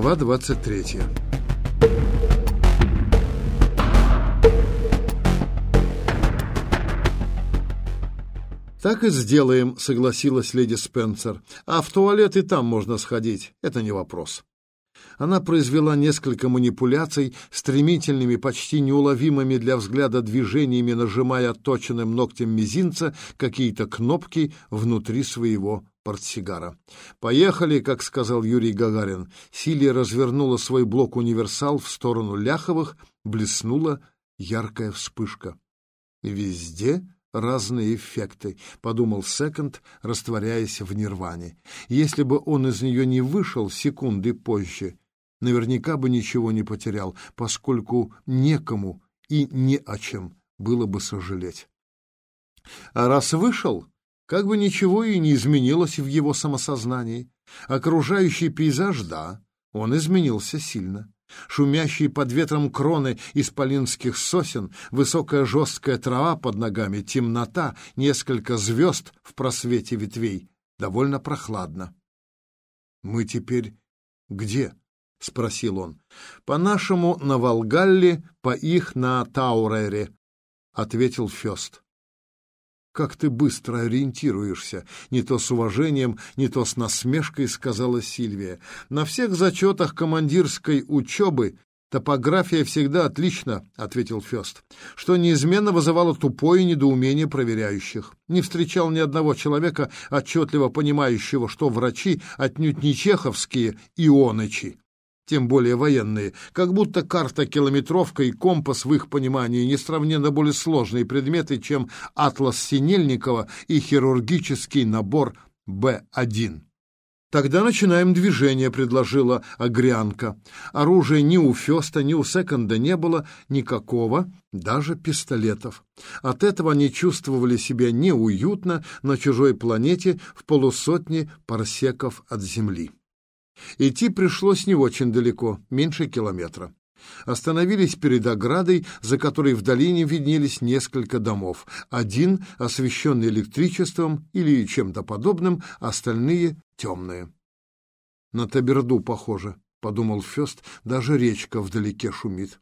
Глава 23 «Так и сделаем», — согласилась леди Спенсер. «А в туалет и там можно сходить. Это не вопрос». Она произвела несколько манипуляций, стремительными, почти неуловимыми для взгляда движениями, нажимая отточенным ногтем мизинца какие-то кнопки внутри своего портсигара. «Поехали», как сказал Юрий Гагарин. Силия развернула свой блок-универсал в сторону Ляховых, блеснула яркая вспышка. Везде разные эффекты, подумал Секонд, растворяясь в нирване. Если бы он из нее не вышел секунды позже, наверняка бы ничего не потерял, поскольку некому и не о чем было бы сожалеть. А раз вышел, как бы ничего и не изменилось в его самосознании. Окружающий пейзаж, да, он изменился сильно. Шумящие под ветром кроны исполинских сосен, высокая жесткая трава под ногами, темнота, несколько звезд в просвете ветвей. Довольно прохладно. «Мы теперь где?» — спросил он. «По-нашему на Волгалле, по их на Таурере», — ответил Фест. «Как ты быстро ориентируешься!» — не то с уважением, не то с насмешкой сказала Сильвия. «На всех зачетах командирской учебы «Топография всегда отлично», — ответил Фест, что неизменно вызывало тупое недоумение проверяющих. Не встречал ни одного человека, отчетливо понимающего, что врачи отнюдь не чеховские ионычи тем более военные, как будто карта-километровка и компас в их понимании несравненно более сложные предметы, чем атлас Синельникова и хирургический набор Б-1. «Тогда начинаем движение», — предложила Агрянка. Оружия ни у Феста, ни у Секонда не было никакого, даже пистолетов. От этого они чувствовали себя неуютно на чужой планете в полусотни парсеков от Земли. Идти пришлось не очень далеко, меньше километра. Остановились перед оградой, за которой в долине виднелись несколько домов. Один освещенный электричеством или чем-то подобным, остальные темные. На Таберду похоже, — подумал Фест, — даже речка вдалеке шумит.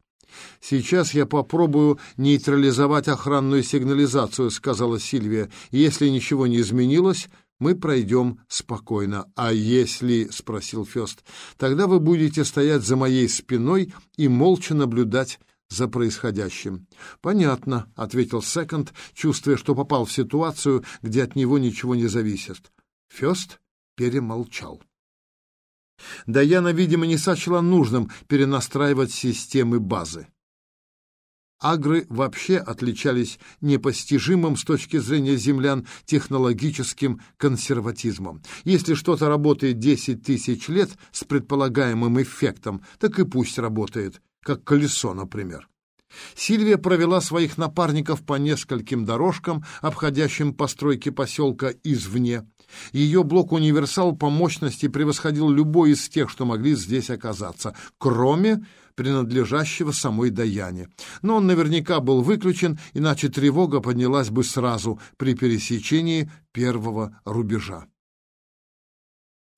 «Сейчас я попробую нейтрализовать охранную сигнализацию», — сказала Сильвия. «Если ничего не изменилось, мы пройдем спокойно. А если, — спросил Фест, — тогда вы будете стоять за моей спиной и молча наблюдать за происходящим. «Понятно», — ответил Секонд, чувствуя, что попал в ситуацию, где от него ничего не зависит. Фест перемолчал. Даяна, видимо, не сочла нужным перенастраивать системы базы. Агры вообще отличались непостижимым с точки зрения землян технологическим консерватизмом. Если что-то работает 10 тысяч лет с предполагаемым эффектом, так и пусть работает, как колесо, например. Сильвия провела своих напарников по нескольким дорожкам, обходящим постройки поселка извне. Ее блок-универсал по мощности превосходил любой из тех, что могли здесь оказаться, кроме принадлежащего самой Даяне. Но он наверняка был выключен, иначе тревога поднялась бы сразу при пересечении первого рубежа.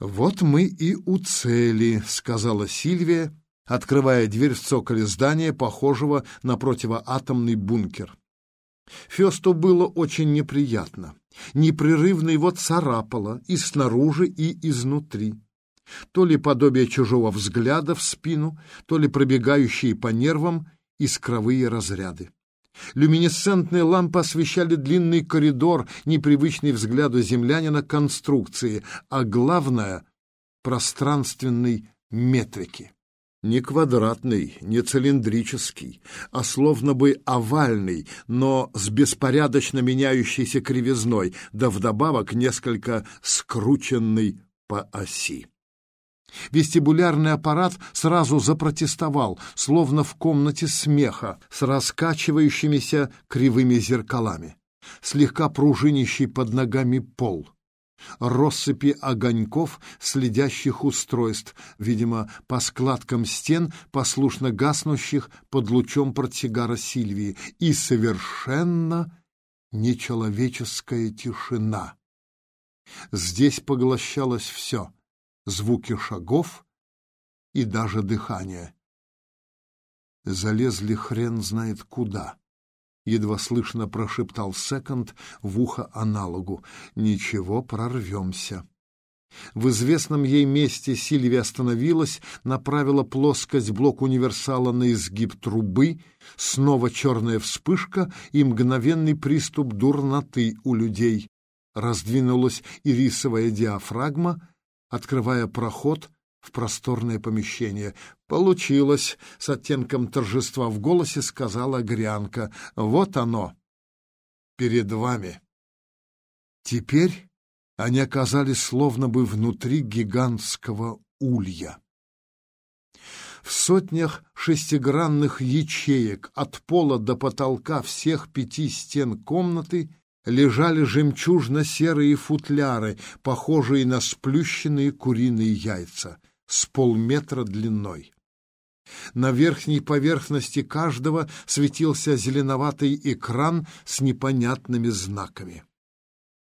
«Вот мы и у цели», — сказала Сильвия, открывая дверь в цоколе здания, похожего на противоатомный бункер. Фесту было очень неприятно. Непрерывно его царапало и снаружи, и изнутри. То ли подобие чужого взгляда в спину, то ли пробегающие по нервам искровые разряды. Люминесцентные лампы освещали длинный коридор, непривычный взгляду землянина конструкции, а главное — пространственной метрики. Не квадратный, не цилиндрический, а словно бы овальный, но с беспорядочно меняющейся кривизной, да вдобавок несколько скрученный по оси. Вестибулярный аппарат сразу запротестовал, словно в комнате смеха с раскачивающимися кривыми зеркалами, слегка пружинящий под ногами пол, россыпи огоньков следящих устройств, видимо, по складкам стен, послушно гаснущих под лучом портсигара Сильвии, и совершенно нечеловеческая тишина. Здесь поглощалось все — звуки шагов и даже дыхание. Залезли хрен знает куда. Едва слышно прошептал секонд в ухо аналогу. «Ничего, прорвемся». В известном ей месте Сильвия остановилась, направила плоскость блок универсала на изгиб трубы, снова черная вспышка и мгновенный приступ дурноты у людей. Раздвинулась ирисовая диафрагма, открывая проход в просторное помещение. «Получилось!» — с оттенком торжества в голосе сказала Грянка. «Вот оно! Перед вами!» Теперь они оказались словно бы внутри гигантского улья. В сотнях шестигранных ячеек от пола до потолка всех пяти стен комнаты лежали жемчужно-серые футляры, похожие на сплющенные куриные яйца, с полметра длиной. На верхней поверхности каждого светился зеленоватый экран с непонятными знаками.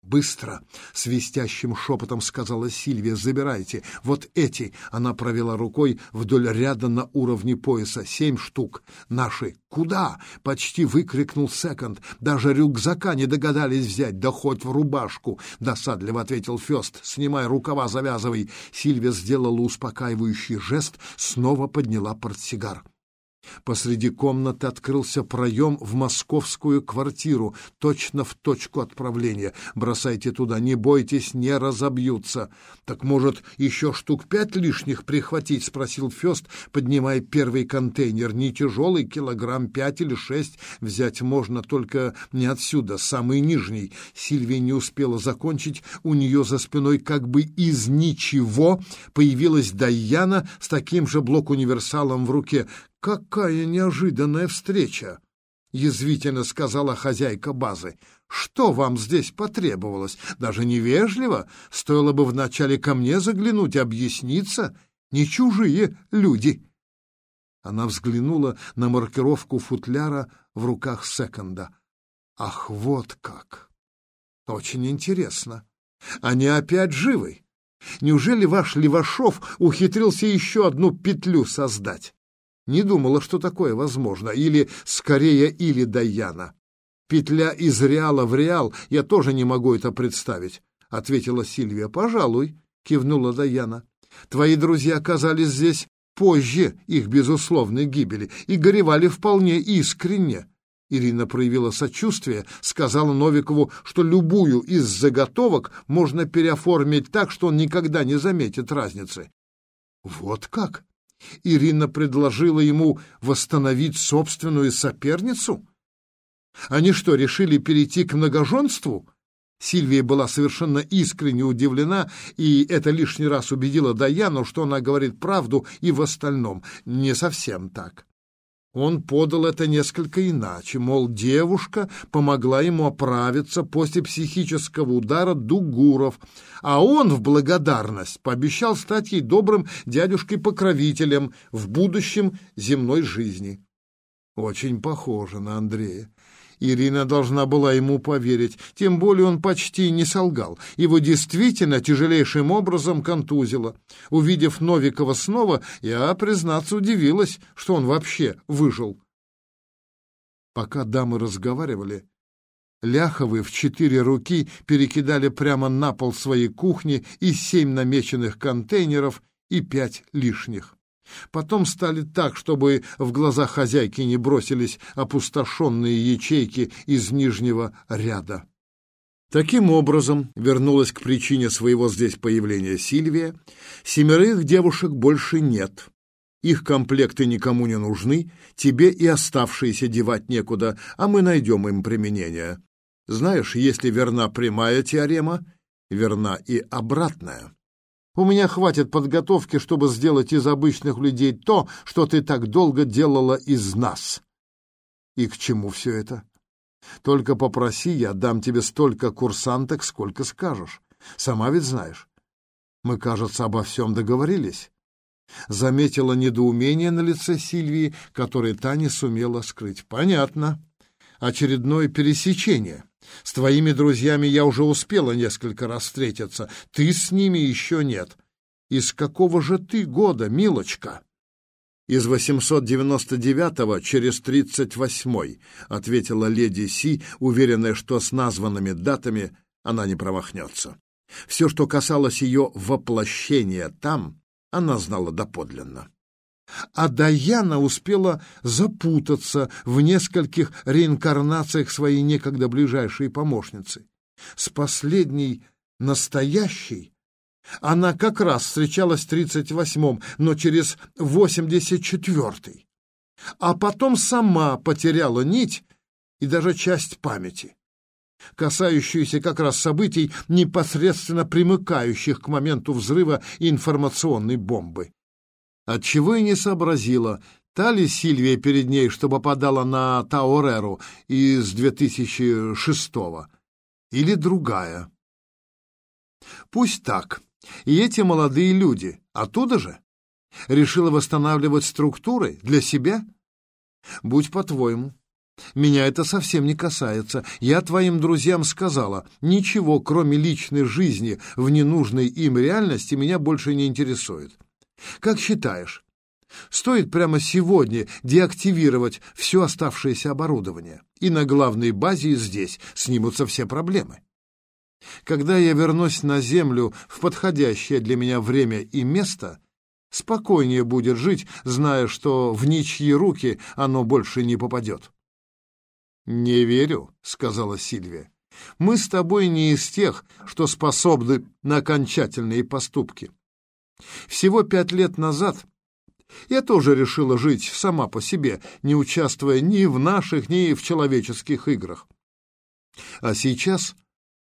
«Быстро!» — свистящим шепотом сказала Сильвия. «Забирайте! Вот эти!» — она провела рукой вдоль ряда на уровне пояса. «Семь штук! Наши! Куда?» — почти выкрикнул Секонд. «Даже рюкзака не догадались взять! Да хоть в рубашку!» — досадливо ответил Фест. «Снимай рукава, завязывай!» Сильвия сделала успокаивающий жест, снова подняла портсигар. Посреди комнаты открылся проем в московскую квартиру, точно в точку отправления. Бросайте туда, не бойтесь, не разобьются. Так, может, еще штук пять лишних прихватить? — спросил Фест, поднимая первый контейнер. Не тяжелый, килограмм пять или шесть взять можно, только не отсюда, самый нижний. Сильвия не успела закончить, у нее за спиной как бы из ничего появилась Даяна с таким же блок-универсалом в руке. «Какая неожиданная встреча!» — язвительно сказала хозяйка базы. «Что вам здесь потребовалось? Даже невежливо. Стоило бы вначале ко мне заглянуть, объясниться. Не чужие люди». Она взглянула на маркировку футляра в руках секонда. «Ах, вот как! Очень интересно. Они опять живы. Неужели ваш Левашов ухитрился еще одну петлю создать?» Не думала, что такое возможно. Или, скорее, или Даяна. Петля из реала в реал, я тоже не могу это представить, — ответила Сильвия. Пожалуй, — кивнула Даяна. Твои друзья оказались здесь позже их безусловной гибели и горевали вполне искренне. Ирина проявила сочувствие, сказала Новикову, что любую из заготовок можно переоформить так, что он никогда не заметит разницы. Вот как? Ирина предложила ему восстановить собственную соперницу? Они что, решили перейти к многоженству? Сильвия была совершенно искренне удивлена, и это лишний раз убедило Даяну, что она говорит правду и в остальном. Не совсем так. Он подал это несколько иначе, мол, девушка помогла ему оправиться после психического удара Дугуров, а он в благодарность пообещал стать ей добрым дядюшкой-покровителем в будущем земной жизни. Очень похоже на Андрея. Ирина должна была ему поверить, тем более он почти не солгал. Его действительно тяжелейшим образом контузило. Увидев Новикова снова, я, признаться, удивилась, что он вообще выжил. Пока дамы разговаривали, Ляховы в четыре руки перекидали прямо на пол своей кухни и семь намеченных контейнеров и пять лишних. Потом стали так, чтобы в глаза хозяйки не бросились опустошенные ячейки из нижнего ряда. Таким образом, вернулась к причине своего здесь появления Сильвия, семерых девушек больше нет. Их комплекты никому не нужны, тебе и оставшиеся девать некуда, а мы найдем им применение. Знаешь, если верна прямая теорема, верна и обратная. У меня хватит подготовки, чтобы сделать из обычных людей то, что ты так долго делала из нас. И к чему все это? Только попроси, я дам тебе столько курсанток, сколько скажешь. Сама ведь знаешь. Мы, кажется, обо всем договорились. Заметила недоумение на лице Сильвии, которое та не сумела скрыть. Понятно. Очередное пересечение. С твоими друзьями я уже успела несколько раз встретиться. Ты с ними еще нет. из какого же ты года, милочка?» «Из 899-го через 38-й», — ответила леди Си, уверенная, что с названными датами она не промахнется. Все, что касалось ее воплощения там, она знала доподлинно. А Даяна успела запутаться в нескольких реинкарнациях своей некогда ближайшей помощницы. С последней настоящей она как раз встречалась в 38-м, но через 84-й. А потом сама потеряла нить и даже часть памяти, касающуюся как раз событий, непосредственно примыкающих к моменту взрыва информационной бомбы. Отчего и не сообразила, та ли Сильвия перед ней, что попадала на Таореру из 2006-го, или другая. Пусть так. И эти молодые люди оттуда же? Решила восстанавливать структуры для себя? Будь по-твоему. Меня это совсем не касается. Я твоим друзьям сказала, ничего, кроме личной жизни в ненужной им реальности, меня больше не интересует. Как считаешь, стоит прямо сегодня деактивировать все оставшееся оборудование, и на главной базе здесь снимутся все проблемы? Когда я вернусь на Землю в подходящее для меня время и место, спокойнее будет жить, зная, что в ничьи руки оно больше не попадет. «Не верю», — сказала Сильвия. «Мы с тобой не из тех, что способны на окончательные поступки. Всего пять лет назад я тоже решила жить сама по себе, не участвуя ни в наших, ни в человеческих играх. А сейчас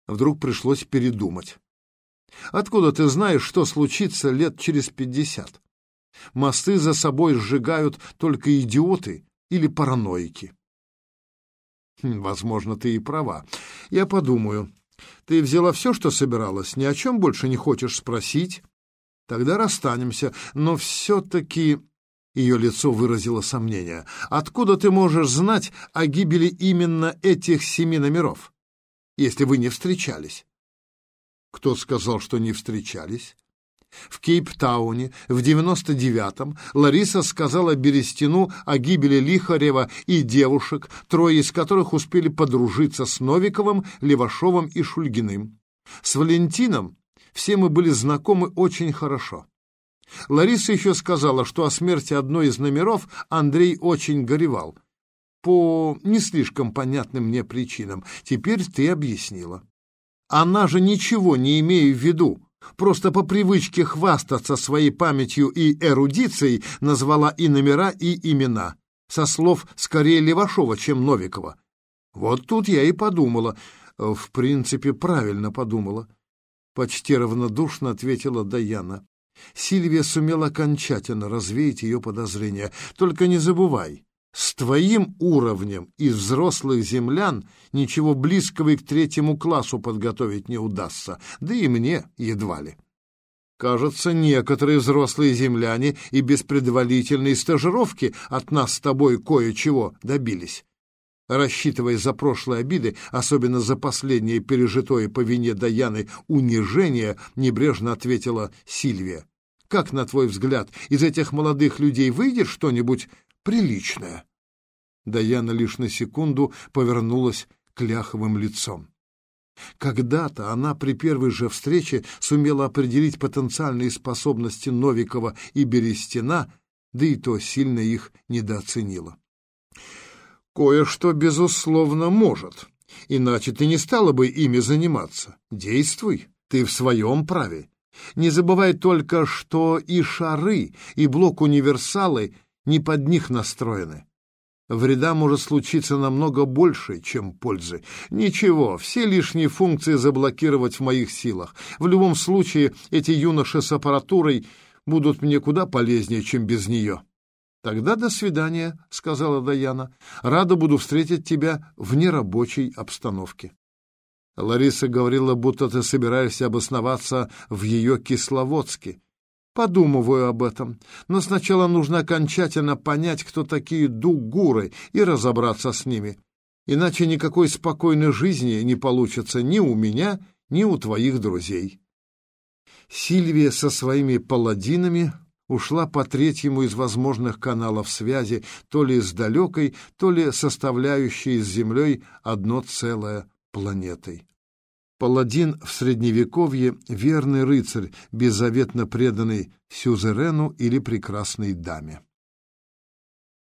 Вдруг пришлось передумать. Откуда ты знаешь, что случится лет через пятьдесят? Мосты за собой сжигают только идиоты или параноики. Хм, возможно, ты и права. Я подумаю. Ты взяла все, что собиралась, ни о чем больше не хочешь спросить? Тогда расстанемся, но все-таки... Ее лицо выразило сомнение. Откуда ты можешь знать о гибели именно этих семи номеров? если вы не встречались. Кто сказал, что не встречались? В Кейптауне в 99-м Лариса сказала Берестину о гибели Лихарева и девушек, трое из которых успели подружиться с Новиковым, Левашовым и Шульгиным. С Валентином все мы были знакомы очень хорошо. Лариса еще сказала, что о смерти одной из номеров Андрей очень горевал по не слишком понятным мне причинам. Теперь ты объяснила. Она же ничего не имея в виду, просто по привычке хвастаться своей памятью и эрудицией назвала и номера, и имена, со слов скорее Левашова, чем Новикова. Вот тут я и подумала, в принципе, правильно подумала. Почти равнодушно ответила Даяна. Сильвия сумела окончательно развеять ее подозрения. Только не забывай, с твоим уровнем из взрослых землян ничего близкого и к третьему классу подготовить не удастся, да и мне едва ли. Кажется, некоторые взрослые земляне и без предварительной стажировки от нас с тобой кое-чего добились. Рассчитывая за прошлые обиды, особенно за последнее пережитое по вине Даяны унижение, небрежно ответила Сильвия. Как, на твой взгляд, из этих молодых людей выйдет что-нибудь приличное. Даяна лишь на секунду повернулась к ляховым лицом. Когда-то она при первой же встрече сумела определить потенциальные способности Новикова и Берестина, да и то сильно их недооценила. «Кое-что, безусловно, может, иначе ты не стала бы ими заниматься. Действуй, ты в своем праве. Не забывай только, что и шары, и блок-универсалы не под них настроены. Вреда может случиться намного больше, чем пользы. Ничего, все лишние функции заблокировать в моих силах. В любом случае, эти юноши с аппаратурой будут мне куда полезнее, чем без нее. Тогда до свидания, — сказала Даяна. Рада буду встретить тебя в нерабочей обстановке. Лариса говорила, будто ты собираешься обосноваться в ее Кисловодске. Подумываю об этом, но сначала нужно окончательно понять, кто такие дугуры, и разобраться с ними. Иначе никакой спокойной жизни не получится ни у меня, ни у твоих друзей. Сильвия со своими паладинами ушла по третьему из возможных каналов связи, то ли с далекой, то ли составляющей с Землей одно целое планетой. Паладин в Средневековье — верный рыцарь, беззаветно преданный сюзерену или прекрасной даме.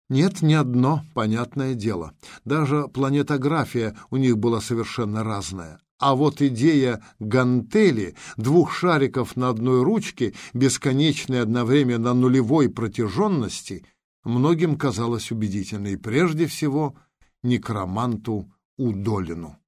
Нет, ни одно, понятное дело. Даже планетография у них была совершенно разная. А вот идея гантели, двух шариков на одной ручке, бесконечной одновременно нулевой протяженности, многим казалась убедительной, прежде всего некроманту Удолину.